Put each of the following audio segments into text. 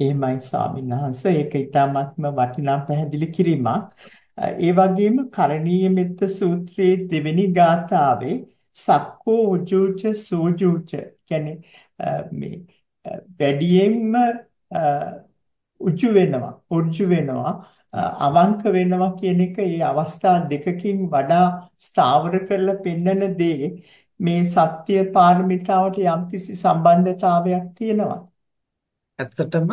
එහෙමයි ස්වාමීන් වහන්සේ ඒක ඊටාත්ම වටිනා පැහැදිලි කිරීමක්. ඒ වගේම කරණීය මෙත්ත සූත්‍රයේ දෙවෙනි ගාථාවේ සක්කෝ උජුච සූජුච කියන්නේ මේ වැඩියෙන්ම උජු වෙනවා උජු වෙනවා අවංක වෙනවා කියන එක ඒ අවස්ථා දෙකකින් වඩා ස්ථාවර කරලා පෙන්වන දේ මේ සත්‍ය පාරමිතාවට යම්කිසි සම්බන්ධතාවයක් තියෙනවා. ඇත්තටම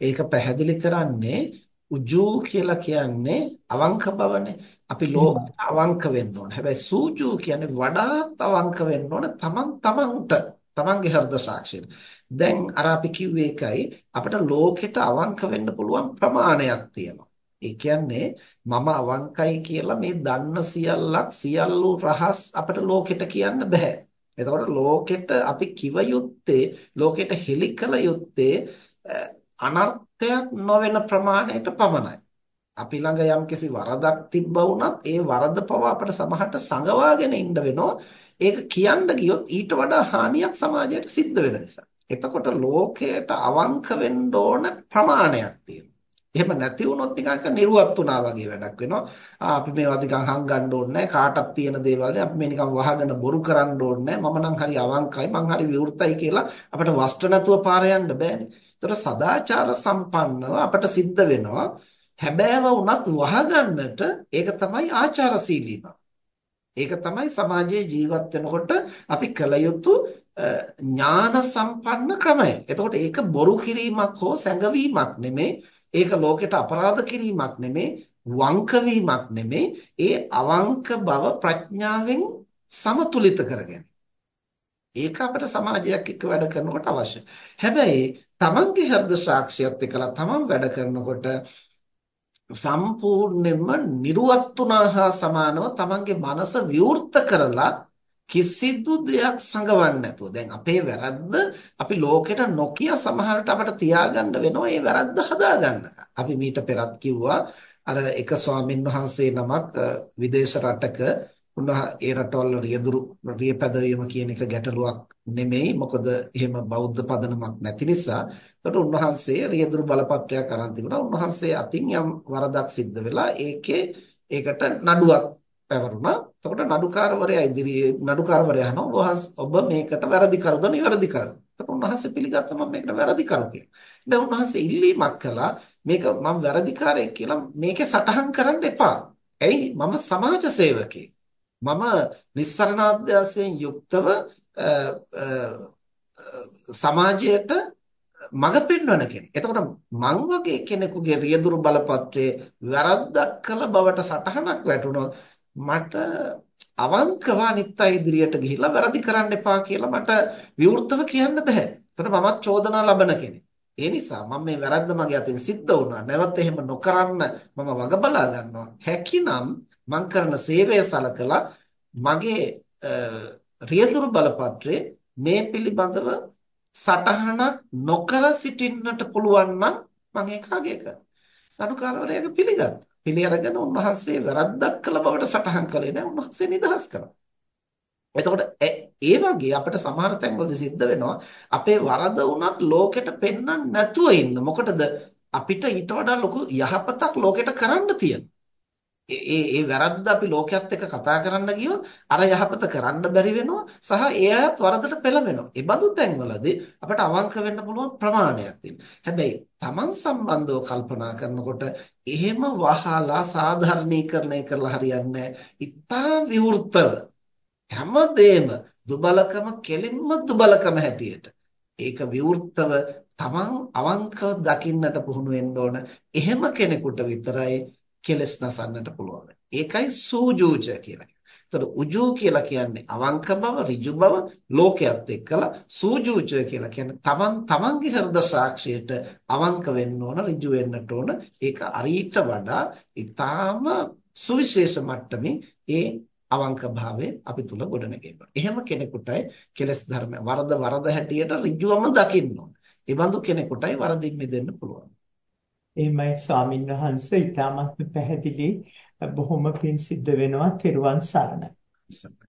ඒක පැහැදිලි කරන්නේ උජු කියලා කියන්නේ අවංක බවනේ. අපි ලෝකයට අවංක වෙන්න ඕන. හැබැයි සූජු කියන්නේ වඩාත් අවංක වෙන්න ඕන තමන් තමන්ට. තමන්ගේ හෘද සාක්ෂියට. දැන් අර අපි කිව්වේ එකයි අපිට ලෝකෙට අවංක වෙන්න පුළුවන් ප්‍රමාණයක් තියෙනවා. ඒ කියන්නේ මම අවංකයි කියලා මේ දන්න සියල්ලක් සියල්ලු රහස් අපිට ලෝකෙට කියන්න බෑ. එතකොට ලෝකෙට අපි කිව යුත්තේ ලෝකෙට හෙළි කළ යුත්තේ අනර්ථයක් නොවන ප්‍රමාණයට පමණයි. අපි ළඟ යම්කිසි වරදක් තිබ්බා වුණත් ඒ වරද පව අපිට සමහරට සංගවාගෙන ඉන්න වෙනවා. ඒක කියන්න ගියොත් ඊට වඩා හානියක් සමාජයට සිද්ධ වෙන නිසා. එතකොට ලෝකයට අවංක වෙන්න ඕන ප්‍රමාණයක් තියෙනවා. එහෙම නැති වුණොත් නිකන් නිර්වත් වුණා වගේ වැඩක් වෙනවා. අපි මේවා නිකන් හංගන්න ඕනේ කාටත් තියෙන දේවල් අපි මේ නිකන් වහගෙන බොරු කරන්න ඕනේ මම නම් හරි අවංකයි මං හරි විවෘතයි කියලා අපිට වස්ත්‍ර නැතුව පාර යන්න බෑනේ. ඒතර සදාචාර සම්පන්නව අපිට සිද්ධ වෙනවා හැබෑව වුණත් වහගන්නට ඒක තමයි ආචාරශීලීකම. ඒක තමයි සමාජයේ ජීවත් වෙනකොට අපි කළ යුතු ඥාන සම්පන්න ක්‍රමය. එතකොට ඒක බොරු කිරීමක් හෝ සැඟවීමක් නෙමේ ඒක ලෝකෙට අපරාධ කිරීමක් නෙමේ වංක වීමක් නෙමේ ඒ අවංක බව ප්‍රඥාවෙන් සමතුලිත කරගෙන ඒක අපිට සමාජයක් එක්ක වැඩ කරනකොට අවශ්‍යයි. හැබැයි තමන්ගේ හෘද සාක්ෂියත් එක්කලා තමන් වැඩ කරනකොට සම්පූර්ණයෙන්ම නිර්වත් වුණා හා සමානව තමන්ගේ මනස විවෘත කරලා කිසිදු දෙයක් සංගවන්නේ නැතුව දැන් අපේ වැරද්ද අපි ලෝකෙට නොකිය සමහරට අපිට තියාගන්න වෙනවා ඒ වැරද්ද හදාගන්න. අපි මීට පෙරත් කිව්වා අර එක ස්වාමින් වහන්සේ නමක් විදේශ රටක උන්වහන්සේ ඒ රටවල රියදුරු රිය පැදවීම කියන එක ගැටලුවක් නෙමෙයි. මොකද එහෙම බෞද්ධ පදනමක් නැති නිසා. ඒකට උන්වහන්සේ රියදුරු බලපත්‍රයක් අරන් තිබුණා. උන්වහන්සේ අතින් යම් වරදක් සිද්ධ වෙලා ඒකේ ඒකට නඩුවක් පැවරුණා. එතකොට නඩුකාරවරයා ඉදිරියේ නඩුකාරවරයා අහනවා ඔබ මේකට වැරදි කරද නිවැරදි කරද? එතකොට උන්වහන්සේ පිළිගත්තා මම මේකට වැරදි කරු කියලා. දැන් උන්වහන්සේ ඉල්ලීමක් කළා මේක මම වැරදිකාරයෙක් කියලා මේකේ සටහන් කරන්න එපා. ඇයි මම සමාජ සේවකයෙක්. මම නිස්සරණාධ්‍යාසයෙන් යුක්තව සමාජයට මඟ පෙන්වන කෙනෙක්. එතකොට මං වගේ කෙනෙකුගේ රියදුරු බලපත්‍රයේ වැරද්දක් කළ බවට සටහනක් වැටුණොත් මට අවංකව අනිත් අය ඉදිරියට ගිහිල්ලා වැරදි කරන්න එපා කියලා මට විවෘතව කියන්න බෑ. එතකොට මමත් චෝදනා ලබන කෙනෙක්. ඒ නිසා මම මේ වැරද්ද මගේ අතින් සිද්ධ වුණා. නැවත එහෙම නොකරන්න මම වග බලා ගන්නවා. හැකිනම් මං කරන සේවය සලකලා මගේ රියදුරු බලපත්‍රයේ මේ පිළිබඳව සටහනක් නොකර සිටින්නට පුළුවන් නම් මම ඒක අගය කරනවා. නඩුකාරවරයාගේ පිළිගත්තා. පිළි අරගෙන උන්වහන්සේ වැරද්දක් කළ බවට සටහන් කළේ නැහැ. උන්වහන්සේ නිදහස් කරා. එතකොට ඒ වගේ අපිට සමහර තැන්වලදී සිද්ධ වෙනවා අපේ වරද වුණත් ලෝකෙට පෙන්වන්න නැතුව ඉන්න. මොකටද අපිට ඊට වඩා ලොකු යහපතක් ලෝකෙට කරන්න තියෙනවා. ඒ ඒ වැරද්ද අපි ලෝකයක් එක්ක කතා කරන්න ගියොත් අර යහපත කරන්න බැරි වෙනවා සහ එයාත් වරදට පෙළඹෙනවා. ඒ බඳු තැන්වලදී අපිට අවංක වෙන්න පුළුවන් ප්‍රමාණයක් තියෙනවා. හැබැයි Taman සම්බන්ධව කල්පනා කරනකොට එහෙම වහලා සාධාරණීකරණය කරලා හරියන්නේ ඉතා විවෘතව හැමදේම දුබලකම කෙලින්ම දුබලකම හැටියට ඒක විවෘතව Taman අවංකව දකින්නට පුහුණු වෙන්න ඕන. එහෙම කෙනෙකුට විතරයි කෙලස් නසන්නට පුළුවන්. ඒකයි සූජූජ කියලා. එතකොට උජු කියලා කියන්නේ අවංක බව, ඍජු බව, ලෝකයක් එක්කලා සූජූජ කියලා කියන්නේ තමන් තමන්ගේ හෘද සාක්ෂියට අවංක වෙන්න ඕන, ඍජු වෙන්නට ඕන. ඒක අරීට වඩා ඊටාම සුවිශේෂ මට්ටමින් ඒ අවංක භාවය අපි තුල ගොඩනගෙන්න. එහෙම කෙනෙකුටයි කෙලස් ධර්ම වරද වරද හැටියට ඍජුවම දකින්න ඕන. ඒ බඳු කෙනෙකුටයි වරදින් මිදෙන්න පුළුවන්. එහෙමයි ස්වාමින් වහන්සේ ඊටමත් පැහැදිලි බොහොම පිං සිද්ධ වෙනවා. තෙරුවන් සරණයි.